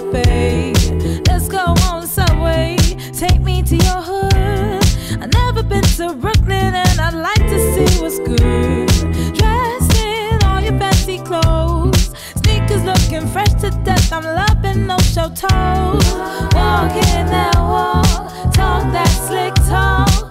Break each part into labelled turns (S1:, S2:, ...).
S1: cafe. Let's go on subway. Take me to your hood. I've never been to Brooklyn and I'd like to see what's good. Dressed in all your fancy clothes. Sneakers looking fresh to death. I'm loving no show toes. Walking that walk, talk that slick talk.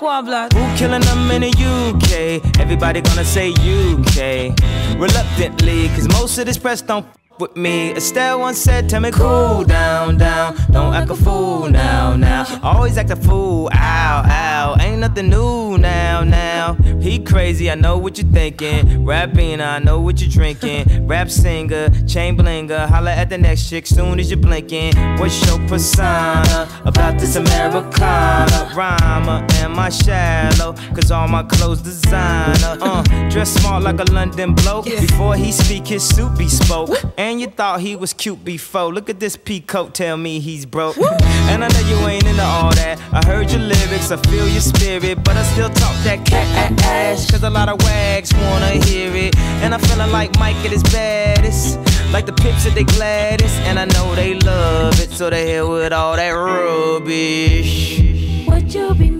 S1: One block.
S2: Who killing them in the UK? Everybody gonna say UK. Reluctantly, cause most of this press don't with me. Estelle once said, Tell me, cool down, down. Don't act a fool now, now. Always act a fool, ow, ow. Ain't nothing new now, now. He crazy, I know what you're thinking. Rapping, I know what you're drinking. Rap singer, chain blinger. Holla at the next chick soon as you're blinking. What's your persona about this Americana? Rhymer, am I shallow? Cause all my clothes designer. Uh, dress smart like a London bloke. Before he speak, his suit be spoke. And you thought he was cute before. Look at this peacoat, tell me he's broke. and I know you ain't into all that. I heard your lyrics, I feel your spirit. But I still talk that cat ass. Cause a lot of wags wanna hear it. And I'm feeling like Mike at his baddest. Like the pips at they gladdest. And I know they love it. So they hell with all that rubbish.
S1: Would you be